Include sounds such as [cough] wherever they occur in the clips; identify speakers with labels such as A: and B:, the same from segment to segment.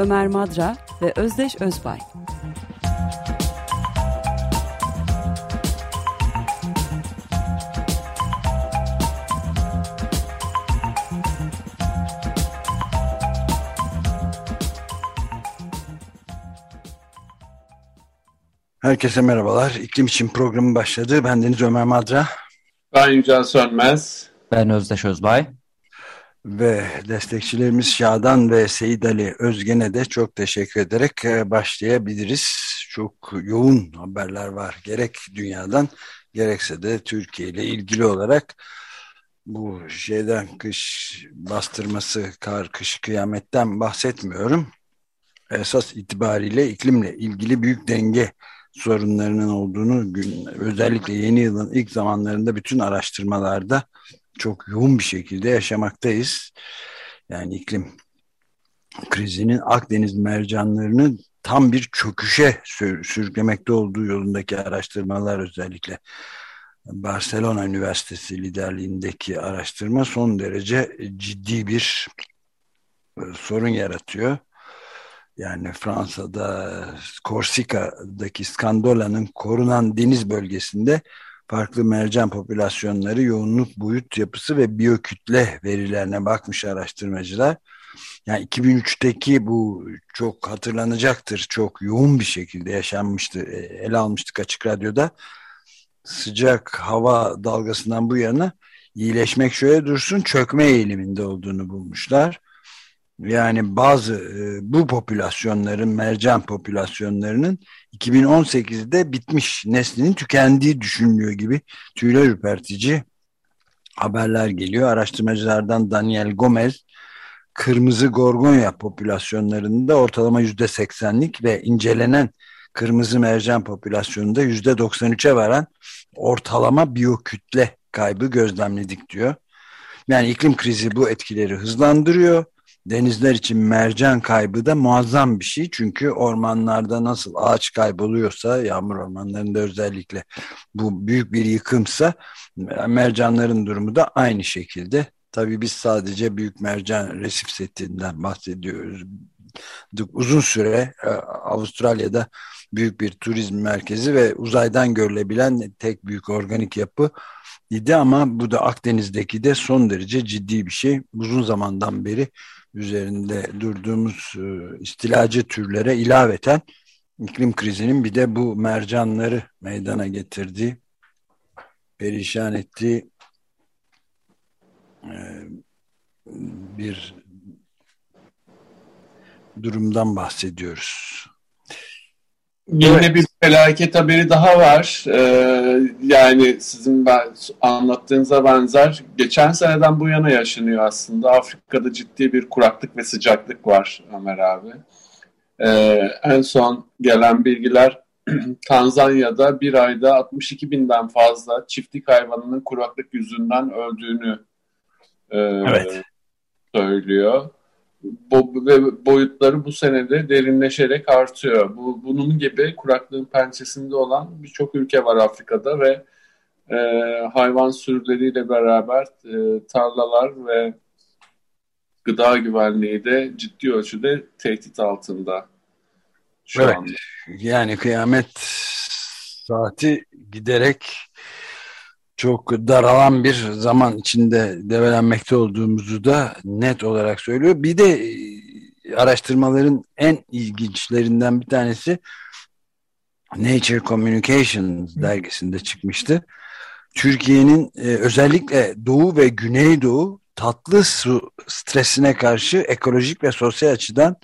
A: Ömer Madra ve Özdeş Özbay.
B: Herkese merhabalar. İklim için programı başladı. Ben Deniz Ömer Madra.
C: Ben Yücel Sönmez.
D: Ben Özdeş Özbay.
B: Ve destekçilerimiz Şadan ve Seyit Ali Özgen'e de çok teşekkür ederek e, başlayabiliriz. Çok yoğun haberler var. Gerek dünyadan gerekse de Türkiye ile ilgili olarak bu şeyden kış bastırması, kar, kış, kıyametten bahsetmiyorum. Esas itibariyle iklimle ilgili büyük denge sorunlarının olduğunu gün, özellikle yeni yılın ilk zamanlarında bütün araştırmalarda çok yoğun bir şekilde yaşamaktayız. Yani iklim krizinin Akdeniz mercanlarını tam bir çöküşe sür sürüklemekte olduğu yolundaki araştırmalar özellikle Barcelona Üniversitesi liderliğindeki araştırma son derece ciddi bir e, sorun yaratıyor. Yani Fransa'da Korsika'daki Skandola'nın korunan deniz bölgesinde farklı mercan popülasyonları, yoğunluk, boyut yapısı ve biyokütle verilerine bakmış araştırmacılar. Yani 2003'teki bu çok hatırlanacaktır. Çok yoğun bir şekilde yaşanmıştı. E, ele almıştık Açık Radyo'da. Sıcak hava dalgasından bu yana iyileşmek şöyle dursun çökme eğiliminde olduğunu bulmuşlar. Yani bazı e, bu popülasyonların, mercan popülasyonlarının 2018'de bitmiş, neslinin tükendiği düşünülüyor gibi tüyler ürpertici haberler geliyor. Araştırmacılardan Daniel Gomez, kırmızı gorgonya popülasyonlarında ortalama yüzde seksenlik ve incelenen kırmızı mercan popülasyonunda yüzde 93'e varan ortalama biyokütle kaybı gözlemledik diyor. Yani iklim krizi bu etkileri hızlandırıyor denizler için mercan kaybı da muazzam bir şey. Çünkü ormanlarda nasıl ağaç kayboluyorsa yağmur ormanlarında özellikle bu büyük bir yıkımsa mercanların durumu da aynı şekilde. Tabii biz sadece büyük mercan resif setinden bahsediyoruz. Uzun süre e, Avustralya'da büyük bir turizm merkezi ve uzaydan görülebilen tek büyük organik yapı idi ama bu da Akdeniz'deki de son derece ciddi bir şey. Uzun zamandan beri üzerinde durduğumuz e, istilacı türlere ilaveten iklim krizinin bir de bu mercanları meydana getirdiği, perişan ettiği e, bir durumdan bahsediyoruz.
C: Yine evet. bir felaket haberi daha var. Ee, yani sizin ben, anlattığınıza benzer. Geçen seneden bu yana yaşanıyor aslında. Afrika'da ciddi bir kuraklık ve sıcaklık var Ömer abi. Ee, en son gelen bilgiler [clears throat] Tanzanya'da bir ayda 62 binden fazla çiftlik hayvanının kuraklık yüzünden öldüğünü e, evet. söylüyor bo ve boyutları bu senede derinleşerek artıyor. Bu bunun gibi kuraklığın pençesinde olan birçok ülke var Afrika'da ve e, hayvan sürüleriyle beraber e, tarlalar ve gıda güvenliği de ciddi ölçüde tehdit altında.
B: Şu evet. Anda. Yani kıyamet saati giderek çok daralan bir zaman içinde develenmekte olduğumuzu da net olarak söylüyor. Bir de e, araştırmaların en ilginçlerinden bir tanesi Nature Communications dergisinde çıkmıştı. Türkiye'nin e, özellikle Doğu ve Güneydoğu tatlı su stresine karşı ekolojik ve sosyal açıdan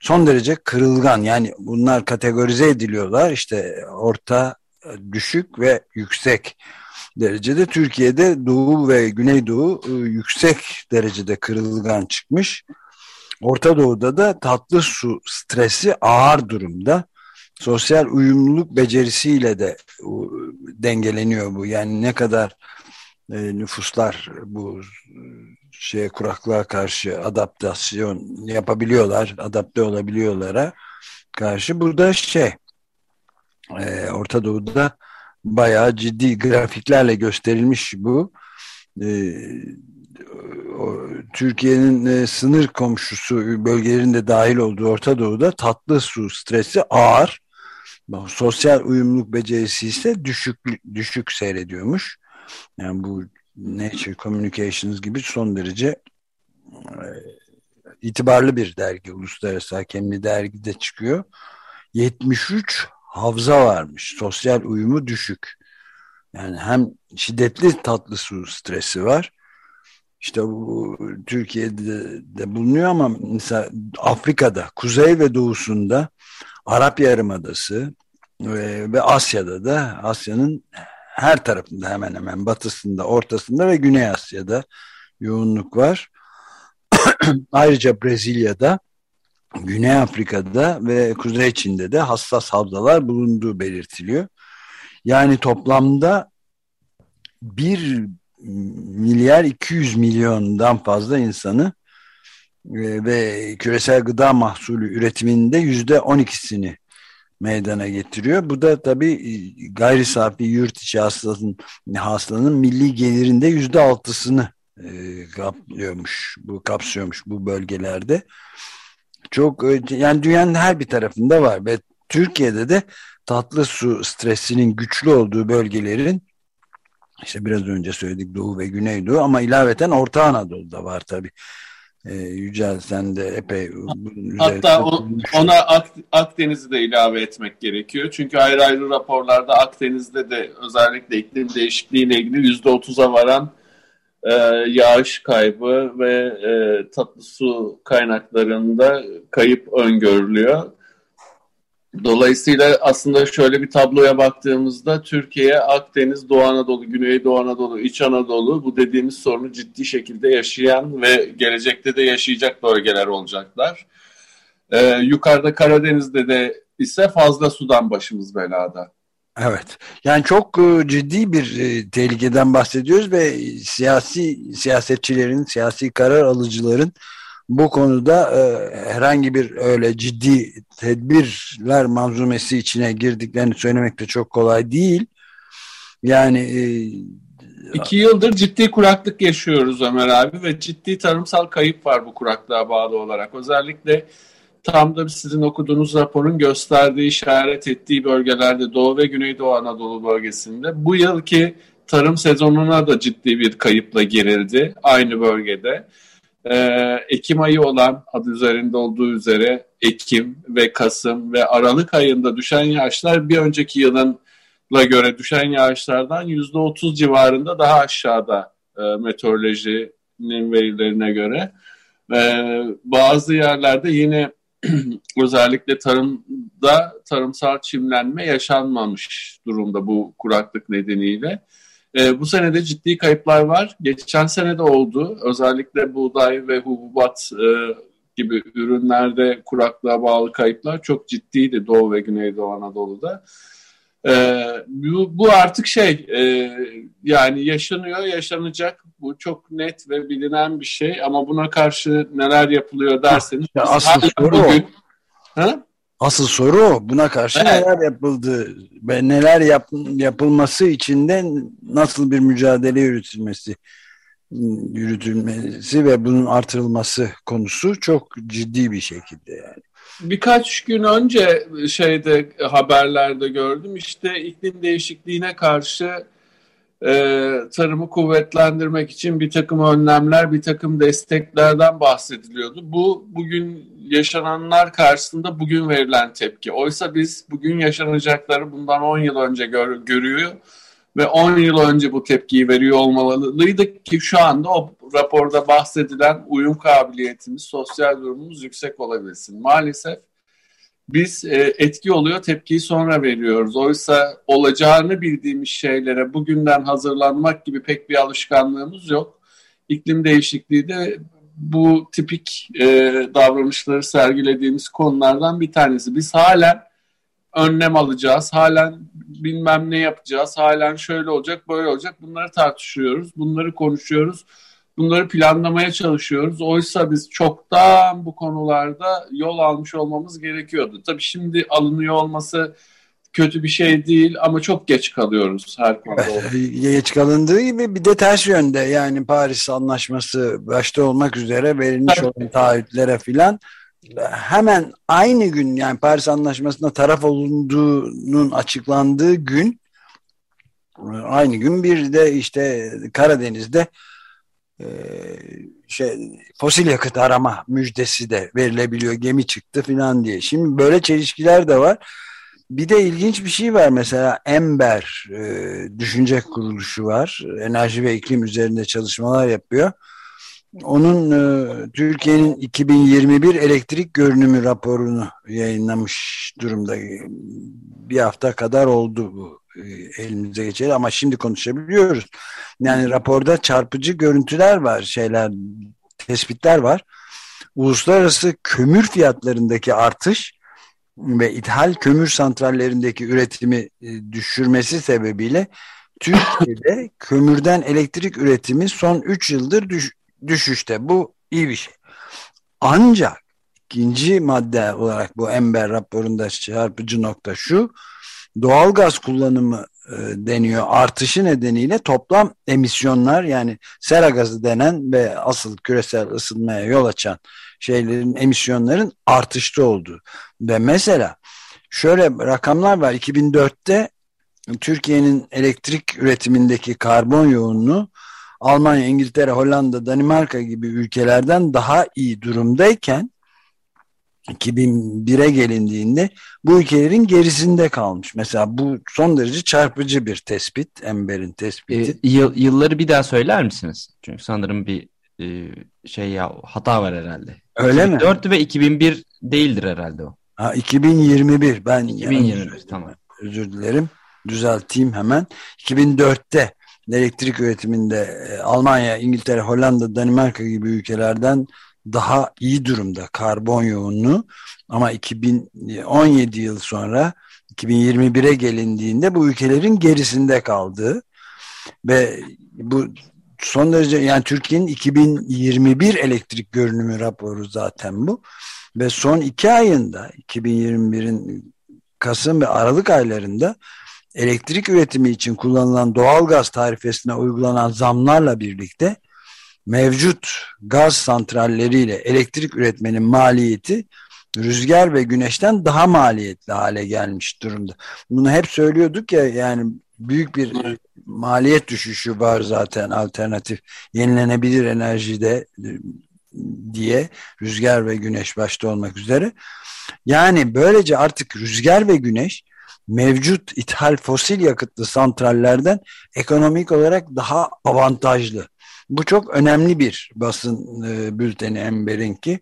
B: son derece kırılgan. Yani bunlar kategorize ediliyorlar. İşte orta, düşük ve yüksek derecede. Türkiye'de Doğu ve Güneydoğu e, yüksek derecede kırılgan çıkmış. Orta Doğu'da da tatlı su stresi ağır durumda. Sosyal uyumluluk becerisiyle de dengeleniyor bu. Yani ne kadar e, nüfuslar bu şeye kuraklığa karşı adaptasyon yapabiliyorlar, adapte olabiliyorlara karşı. Burada şey e, Orta Doğu'da bayağı ciddi grafiklerle gösterilmiş bu. E, Türkiye'nin e, sınır komşusu bölgelerinde dahil olduğu Orta Doğu'da tatlı su stresi ağır. Sosyal uyumluluk becerisi ise düşük düşük seyrediyormuş. Yani bu Nature Communications gibi son derece e, itibarlı bir dergi. Uluslararası hakemli dergide çıkıyor. 73 havza varmış. Sosyal uyumu düşük. Yani hem şiddetli tatlı su stresi var. İşte bu Türkiye'de de bulunuyor ama mesela Afrika'da, kuzey ve doğusunda, Arap Yarımadası ve, ve Asya'da da Asya'nın her tarafında hemen hemen batısında, ortasında ve Güney Asya'da yoğunluk var. [clears throat] Ayrıca Brezilya'da, Güney Afrika'da ve Kuzey Çin'de de hassas havzalar bulunduğu belirtiliyor. Yani toplamda 1 milyar 200 milyondan fazla insanı e, ve küresel gıda mahsulü üretiminde yüzde 12'sini meydana getiriyor. Bu da tabii e, gayri safi yurt içi hasılanın, hasılanın milli gelirinde yüzde altısını e, kaplıyormuş, bu kapsıyormuş bu bölgelerde. Çok e, yani dünyanın her bir tarafında var ve Türkiye'de de tatlı su stresinin güçlü olduğu bölgelerin işte biraz önce söyledik Doğu ve Güneydoğu ama ilaveten Orta Anadolu'da var tabii. Ee, Yücel sen de epey
C: hatta o, ona Ak, Akdeniz'i de ilave etmek gerekiyor. Çünkü ayrı ayrı raporlarda Akdeniz'de de özellikle iklim değişikliğiyle ilgili yüzde otuza varan e, yağış kaybı ve e, tatlı su kaynaklarında kayıp öngörülüyor. Dolayısıyla aslında şöyle bir tabloya baktığımızda Türkiye, Akdeniz, Doğu Anadolu, Güneydoğu Anadolu, İç Anadolu bu dediğimiz sorunu ciddi şekilde yaşayan ve gelecekte de yaşayacak bölgeler olacaklar. Ee, yukarıda Karadeniz'de de ise fazla sudan başımız belada.
B: Evet. Yani çok e, ciddi bir e, tehlikeden bahsediyoruz ve siyasi siyasetçilerin, siyasi karar alıcıların bu konuda e, herhangi bir öyle ciddi tedbirler manzumesi içine girdiklerini söylemek de çok kolay değil. Yani
C: iki yıldır ciddi kuraklık yaşıyoruz Ömer abi ve ciddi tarımsal kayıp var bu kuraklığa bağlı olarak. Özellikle tam da sizin okuduğunuz raporun gösterdiği, işaret ettiği bölgelerde Doğu ve Güneydoğu Anadolu bölgesinde bu yılki tarım sezonuna da ciddi bir kayıpla girildi aynı bölgede e, Ekim ayı olan adı üzerinde olduğu üzere Ekim ve Kasım ve Aralık ayında düşen yağışlar bir önceki yılınla göre düşen yağışlardan yüzde otuz civarında daha aşağıda e, meteorolojinin verilerine göre. E, bazı yerlerde yine [clears throat] özellikle tarımda tarımsal çimlenme yaşanmamış durumda bu kuraklık nedeniyle. E, bu senede ciddi kayıplar var. Geçen sene de oldu. Özellikle buğday ve hububat e, gibi ürünlerde kuraklığa bağlı kayıplar çok ciddiydi Doğu ve Güneydoğu Anadolu'da. E, bu, bu artık şey e, yani yaşanıyor, yaşanacak. Bu çok net ve bilinen bir şey ama buna karşı neler yapılıyor derseniz.
B: Ya asıl soru bugün, o. Ha? Asıl soru o. Buna karşı evet. neler yapıldı ve neler yap, yapılması için de nasıl bir mücadele yürütülmesi yürütülmesi ve bunun artırılması konusu çok ciddi bir şekilde yani.
C: Birkaç gün önce şeyde haberlerde gördüm işte iklim değişikliğine karşı e, tarımı kuvvetlendirmek için bir takım önlemler, bir takım desteklerden bahsediliyordu. Bu bugün yaşananlar karşısında bugün verilen tepki. Oysa biz bugün yaşanacakları bundan 10 yıl önce gör, görüyor ve 10 yıl önce bu tepkiyi veriyor olmalıydık ki şu anda o raporda bahsedilen uyum kabiliyetimiz, sosyal durumumuz yüksek olabilsin. Maalesef biz e, etki oluyor, tepkiyi sonra veriyoruz. Oysa olacağını bildiğimiz şeylere bugünden hazırlanmak gibi pek bir alışkanlığımız yok. İklim değişikliği de bu tipik e, davranışları sergilediğimiz konulardan bir tanesi. Biz halen önlem alacağız, halen bilmem ne yapacağız, halen şöyle olacak, böyle olacak. Bunları tartışıyoruz, bunları konuşuyoruz, bunları planlamaya çalışıyoruz. Oysa biz çoktan bu konularda yol almış olmamız gerekiyordu. Tabii şimdi alınıyor olması kötü bir şey değil ama çok geç kalıyoruz her konuda. [laughs]
B: geç kalındığı gibi bir de ters yönde yani Paris Anlaşması başta olmak üzere verilmiş olan taahhütlere filan hemen aynı gün yani Paris Anlaşması'na taraf olunduğunun açıklandığı gün aynı gün bir de işte Karadeniz'de e, şey fosil yakıt arama müjdesi de verilebiliyor gemi çıktı filan diye. Şimdi böyle çelişkiler de var. Bir de ilginç bir şey var mesela Ember e, düşünce kuruluşu var. Enerji ve iklim üzerinde çalışmalar yapıyor. Onun e, Türkiye'nin 2021 elektrik görünümü raporunu yayınlamış durumda. Bir hafta kadar oldu bu e, elimize geçeli ama şimdi konuşabiliyoruz. Yani raporda çarpıcı görüntüler var, şeyler, tespitler var. Uluslararası kömür fiyatlarındaki artış ve ithal kömür santrallerindeki üretimi e, düşürmesi sebebiyle Türkiye'de kömürden elektrik üretimi son 3 yıldır düş, düşüşte. Bu iyi bir şey. Ancak ikinci madde olarak bu Ember raporunda çarpıcı nokta şu. Doğal gaz kullanımı e, deniyor artışı nedeniyle toplam emisyonlar yani sera gazı denen ve asıl küresel ısınmaya yol açan şeylerin emisyonların artışta olduğu ve mesela şöyle rakamlar var 2004'te Türkiye'nin elektrik üretimindeki karbon yoğunluğu Almanya, İngiltere, Hollanda, Danimarka gibi ülkelerden daha iyi durumdayken 2001'e gelindiğinde bu ülkelerin gerisinde kalmış. Mesela bu son derece çarpıcı bir tespit, Ember'in tespiti.
D: E, yıl, yılları bir daha söyler misiniz? Çünkü sanırım bir e, şey ya hata var herhalde.
B: Öyle 2004
D: mi? ve 2001 değildir herhalde o.
B: Ha 2021 ben
D: 2021 tamam.
B: Özür dilerim. Düzelteyim hemen. 2004'te elektrik üretiminde e, Almanya, İngiltere, Hollanda, Danimarka gibi ülkelerden daha iyi durumda karbon yoğunluğu. Ama 2017 yıl sonra 2021'e gelindiğinde bu ülkelerin gerisinde kaldığı ve bu son derece yani Türkiye'nin 2021 elektrik görünümü raporu zaten bu. Ve son iki ayında 2021'in Kasım ve Aralık aylarında elektrik üretimi için kullanılan doğal gaz tarifesine uygulanan zamlarla birlikte mevcut gaz santralleriyle elektrik üretmenin maliyeti rüzgar ve güneşten daha maliyetli hale gelmiş durumda. Bunu hep söylüyorduk ya yani büyük bir maliyet düşüşü var zaten alternatif yenilenebilir enerjide diye rüzgar ve güneş başta olmak üzere. Yani böylece artık rüzgar ve güneş mevcut ithal fosil yakıtlı santrallerden ekonomik olarak daha avantajlı. Bu çok önemli bir basın e, bülteni Ember'inki. E,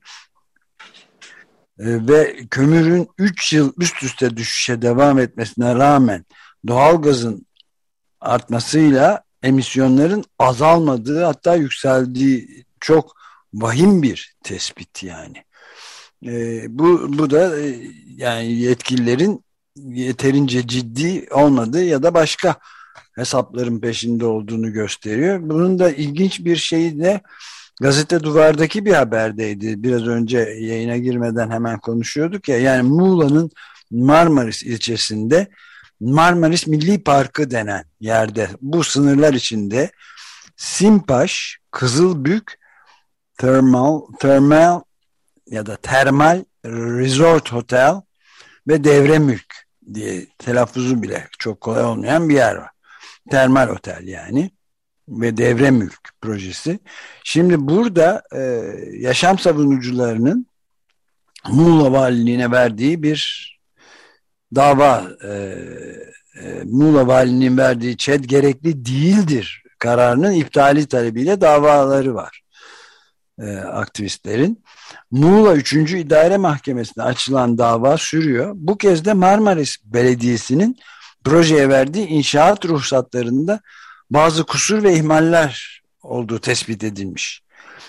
B: ve kömürün 3 yıl üst üste düşüşe devam etmesine rağmen doğalgazın artmasıyla emisyonların azalmadığı hatta yükseldiği çok vahim bir tespit yani. E, bu, bu da e, yani yetkililerin yeterince ciddi olmadığı ya da başka hesapların peşinde olduğunu gösteriyor. Bunun da ilginç bir şeyi de gazete duvardaki bir haberdeydi. Biraz önce yayına girmeden hemen konuşuyorduk ya. Yani Muğla'nın Marmaris ilçesinde Marmaris Milli Parkı denen yerde bu sınırlar içinde Simpaş, Kızılbük, Thermal, Thermal ya da Termal Resort Hotel ve Devre Mülk diye telaffuzu bile çok kolay olmayan bir yer var. Termal otel yani ve devre mülk projesi. Şimdi burada e, yaşam savunucularının Muğla Valiliğine verdiği bir dava e, e, Muğla Valiliğinin verdiği ÇED gerekli değildir kararının iptali talebiyle davaları var e, aktivistlerin. Muğla 3. İdare Mahkemesi'ne açılan dava sürüyor. Bu kez de Marmaris Belediyesi'nin projeye verdiği inşaat ruhsatlarında bazı kusur ve ihmaller olduğu tespit edilmiş.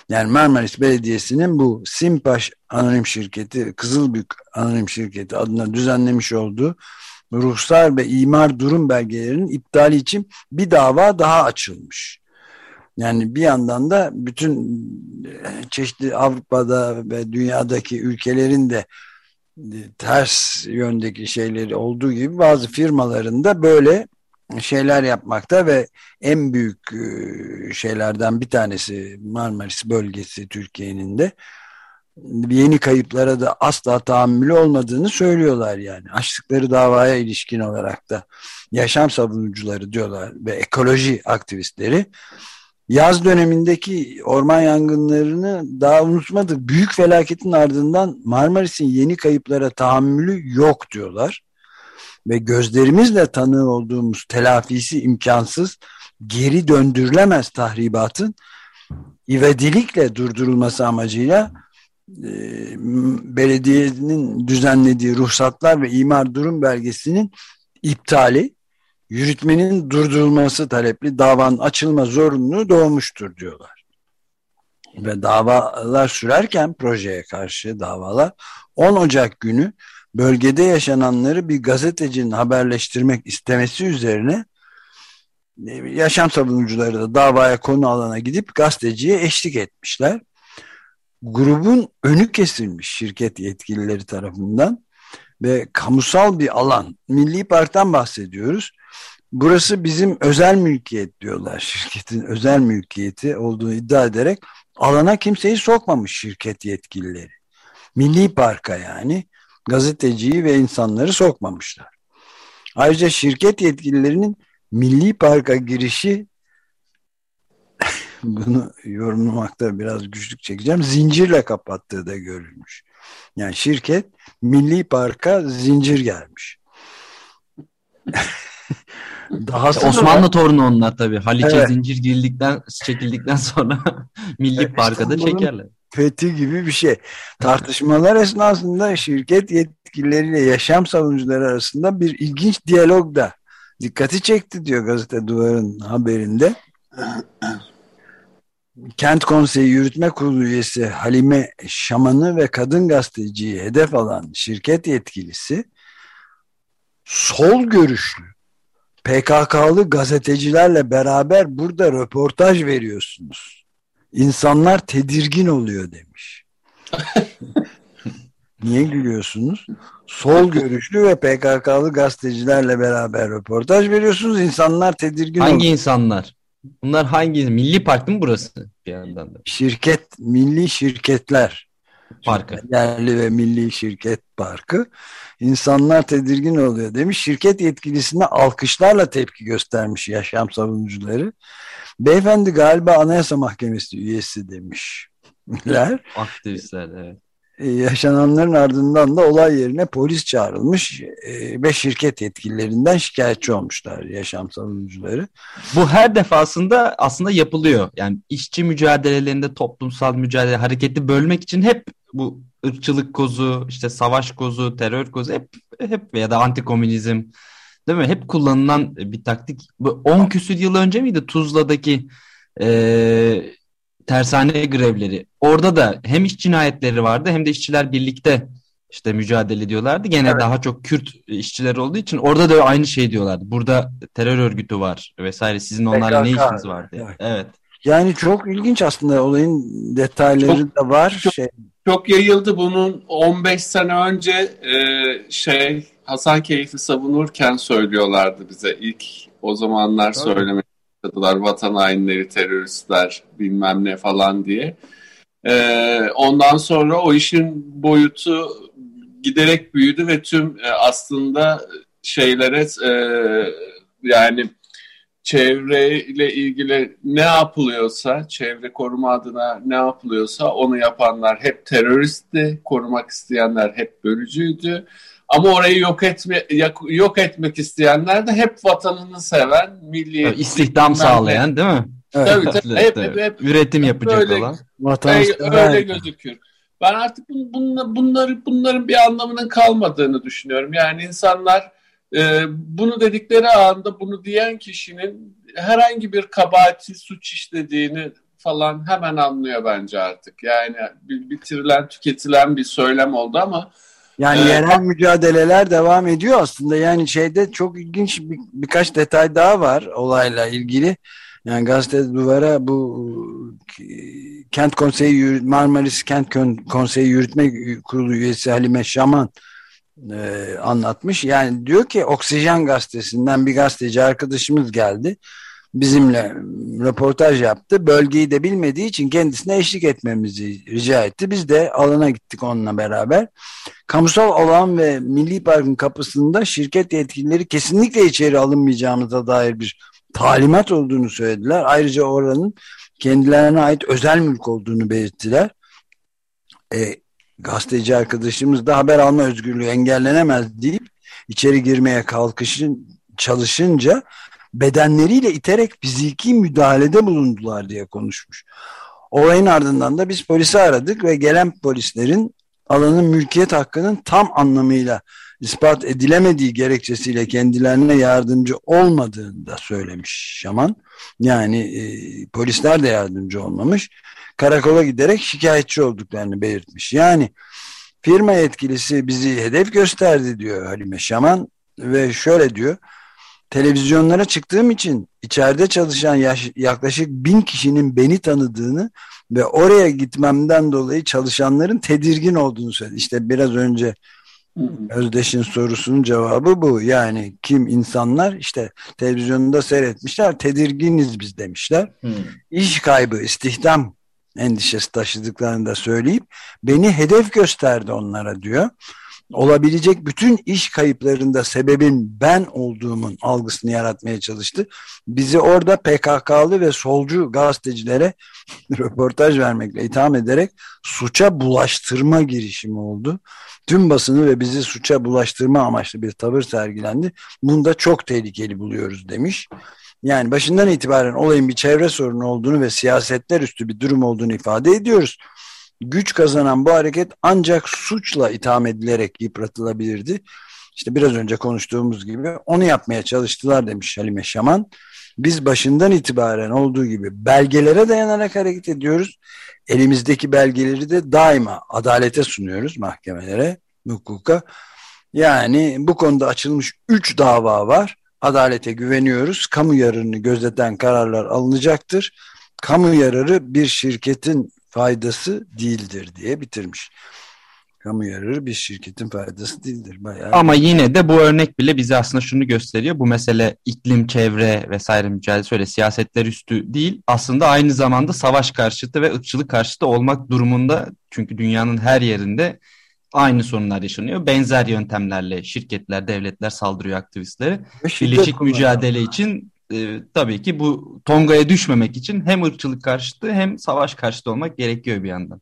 B: Yani Marmaris Belediyesi'nin bu Simpaş anonim şirketi, Kızılbük anonim şirketi adına düzenlemiş olduğu ruhsar ve imar durum belgelerinin iptali için bir dava daha açılmış. Yani bir yandan da bütün e, çeşitli Avrupa'da ve dünyadaki ülkelerin de e, ters yöndeki şeyleri olduğu gibi bazı firmalarında böyle şeyler yapmakta ve en büyük e, şeylerden bir tanesi Marmaris bölgesi Türkiye'nin de yeni kayıplara da asla tahammülü olmadığını söylüyorlar yani. Açtıkları davaya ilişkin olarak da yaşam savunucuları diyorlar ve ekoloji aktivistleri yaz dönemindeki orman yangınlarını daha unutmadık. Büyük felaketin ardından Marmaris'in yeni kayıplara tahammülü yok diyorlar. Ve gözlerimizle tanığı olduğumuz telafisi imkansız, geri döndürülemez tahribatın ivedilikle durdurulması amacıyla e, belediyenin düzenlediği ruhsatlar ve imar durum belgesinin iptali yürütmenin durdurulması talepli davanın açılma zorunluluğu doğmuştur diyorlar. Ve davalar sürerken projeye karşı davalar 10 Ocak günü bölgede yaşananları bir gazetecinin haberleştirmek istemesi üzerine e, yaşam savunucuları da davaya konu alana gidip gazeteciye eşlik etmişler. Grubun önü kesilmiş şirket yetkilileri tarafından ve kamusal bir alan, Milli Park'tan bahsediyoruz. Burası bizim özel mülkiyet diyorlar. Şirketin özel mülkiyeti olduğunu iddia ederek alana kimseyi sokmamış şirket yetkilileri. Milli Park'a yani gazeteciyi ve insanları sokmamışlar. Ayrıca şirket yetkililerinin Milli Park'a girişi [laughs] bunu yorumlamakta biraz güçlük çekeceğim. Zincirle kapattığı da görülmüş. Yani şirket Milli Park'a zincir gelmiş. [laughs]
D: Daha Osmanlı da... torunu onlar tabii. Haliç'e evet. zincir girildikten, çekildikten sonra [laughs] Milli evet, Park'a da çekerler.
B: Fethi gibi bir şey. Tartışmalar esnasında şirket yetkilileriyle yaşam savunucuları arasında bir ilginç diyalog da dikkati çekti diyor gazete duvarın haberinde. Kent Konseyi Yürütme Kurulu üyesi Halime Şaman'ı ve kadın gazeteciyi hedef alan şirket yetkilisi sol görüşlü PKK'lı gazetecilerle beraber burada röportaj veriyorsunuz. İnsanlar tedirgin oluyor demiş. [laughs] Niye gülüyorsunuz? Sol görüşlü ve PKK'lı gazetecilerle beraber röportaj veriyorsunuz. İnsanlar tedirgin
D: Hangi oluyor. insanlar? Bunlar hangi? Milli Park mı burası bir yandan da?
B: Şirket, milli şirketler. Parkı. Yerli ve milli şirket parkı. İnsanlar tedirgin oluyor demiş. Şirket yetkilisine alkışlarla tepki göstermiş yaşam savunucuları. Beyefendi galiba Anayasa Mahkemesi üyesi demişler.
D: Aktivistler evet.
B: E, yaşananların ardından da olay yerine polis çağrılmış ve şirket yetkililerinden şikayetçi olmuşlar yaşam savunucuları.
D: Bu her defasında aslında yapılıyor. Yani işçi mücadelelerinde toplumsal mücadele hareketi bölmek için hep bu ırkçılık kozu, işte savaş kozu, terör kozu hep hep ya da antikomünizm değil mi? Hep kullanılan bir taktik. Bu 10 küsür yıl önce miydi Tuzla'daki e, tersane grevleri? Orada da hem iş cinayetleri vardı hem de işçiler birlikte işte mücadele ediyorlardı. Gene evet. daha çok Kürt işçiler olduğu için orada da aynı şey diyorlardı. Burada terör örgütü var vesaire. Sizin onlarla PKK. ne işiniz var diye. Evet. evet.
B: Yani çok ilginç aslında olayın detayları çok, da var.
C: Çok, şey. çok yayıldı bunun 15 sene önce e, şey Hasan Keyfi savunurken söylüyorlardı bize ilk o zamanlar Tabii. söylemeye başladılar vatan hainleri teröristler bilmem ne falan diye. E, ondan sonra o işin boyutu giderek büyüdü ve tüm e, aslında şeylere e, yani çevreyle ilgili ne yapılıyorsa, çevre koruma adına ne yapılıyorsa onu yapanlar hep teröristti, korumak isteyenler hep bölücüydü. Ama orayı yok etme yok etmek isteyenler de hep vatanını seven, milli
D: evet, istihdam sağlayan değil mi?
C: Evet. Tabii tabii. Hep, hep, hep,
D: üretim yapacak öyle, olan.
C: Vatan öyle gözüküyor. Ben artık bun, bunları bunların bir anlamının kalmadığını düşünüyorum. Yani insanlar e, bunu dedikleri anda bunu diyen kişinin herhangi bir kabahati suç işlediğini falan hemen anlıyor bence artık. Yani bitirilen, tüketilen bir söylem oldu ama
B: yani ee, yerel mücadeleler devam ediyor aslında. Yani şeyde çok ilginç bir, birkaç detay daha var olayla ilgili. Yani gazete duvara bu Kent Konseyi Marmaris Kent Konseyi Yürütme Kurulu üyesi Halime Şaman e, anlatmış. Yani diyor ki Oksijen gazetesinden bir gazeteci arkadaşımız geldi. Bizimle röportaj yaptı. Bölgeyi de bilmediği için kendisine eşlik etmemizi rica etti. Biz de alana gittik onunla beraber. Kamusal alan ve Milli Park'ın kapısında şirket yetkilileri kesinlikle içeri alınmayacağımıza dair bir talimat olduğunu söylediler. Ayrıca oranın kendilerine ait özel mülk olduğunu belirttiler. E, gazeteci arkadaşımız da haber alma özgürlüğü engellenemez deyip içeri girmeye kalkışın çalışınca bedenleriyle iterek fiziki müdahalede bulundular diye konuşmuş. Olayın ardından da biz polisi aradık ve gelen polislerin alanın mülkiyet hakkının tam anlamıyla ispat edilemediği gerekçesiyle kendilerine yardımcı olmadığını da söylemiş Şaman. Yani e, polisler de yardımcı olmamış. Karakola giderek şikayetçi olduklarını belirtmiş. Yani firma yetkilisi bizi hedef gösterdi diyor Halime Şaman ve şöyle diyor. Televizyonlara çıktığım için içeride çalışan yaş, yaklaşık bin kişinin beni tanıdığını ve oraya gitmemden dolayı çalışanların tedirgin olduğunu söyledi. İşte biraz önce Özdeş'in sorusunun cevabı bu. Yani kim insanlar işte televizyonda seyretmişler tedirginiz biz demişler. Hmm. İş kaybı, istihdam endişesi taşıdıklarını da söyleyip beni hedef gösterdi onlara diyor. Olabilecek bütün iş kayıplarında sebebin ben olduğumun algısını yaratmaya çalıştı. Bizi orada PKK'lı ve solcu gazetecilere [laughs] röportaj vermekle itham ederek suça bulaştırma girişimi oldu tüm basını ve bizi suça bulaştırma amaçlı bir tavır sergilendi. Bunda çok tehlikeli buluyoruz demiş. Yani başından itibaren olayın bir çevre sorunu olduğunu ve siyasetler üstü bir durum olduğunu ifade ediyoruz. Güç kazanan bu hareket ancak suçla itham edilerek yıpratılabilirdi. İşte biraz önce konuştuğumuz gibi onu yapmaya çalıştılar demiş Halime Şaman. Biz başından itibaren olduğu gibi belgelere dayanarak hareket ediyoruz. Elimizdeki belgeleri de daima adalete sunuyoruz mahkemelere, hukuka. Yani bu konuda açılmış üç dava var. Adalete güveniyoruz. Kamu yararını gözeten kararlar alınacaktır. Kamu yararı bir şirketin faydası değildir diye bitirmiş kamu yararı bir şirketin faydası değildir. Bayağı...
D: Ama yine de bu örnek bile bize aslında şunu gösteriyor. Bu mesele iklim, çevre vesaire mücadelesi öyle siyasetler üstü değil. Aslında aynı zamanda savaş karşıtı ve ırkçılık karşıtı olmak durumunda. Çünkü dünyanın her yerinde aynı sorunlar yaşanıyor. Benzer yöntemlerle şirketler, devletler saldırıyor aktivistlere. Birleşik mücadele için e, tabii ki bu Tonga'ya düşmemek için hem ırkçılık karşıtı hem savaş karşıtı olmak gerekiyor bir yandan.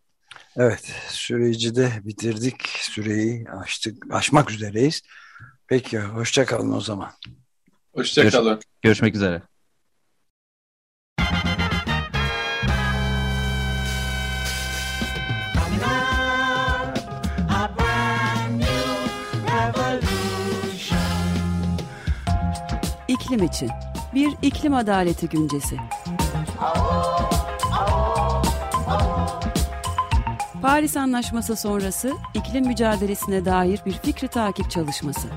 B: Evet, süreci de bitirdik. Süreyi açtık, aşmak üzereyiz. Peki, hoşça kalın o zaman.
C: Hoşça kalın.
D: Görüş görüşmek üzere.
A: İklim için bir iklim adaleti güncesi. Paris Anlaşması sonrası iklim mücadelesine dair bir fikri takip çalışması.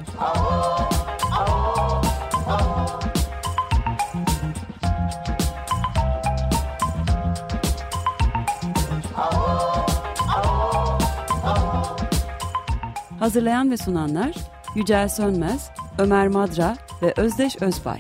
A: Hazırlayan ve sunanlar Yücel Sönmez, Ömer Madra ve Özdeş Özbay.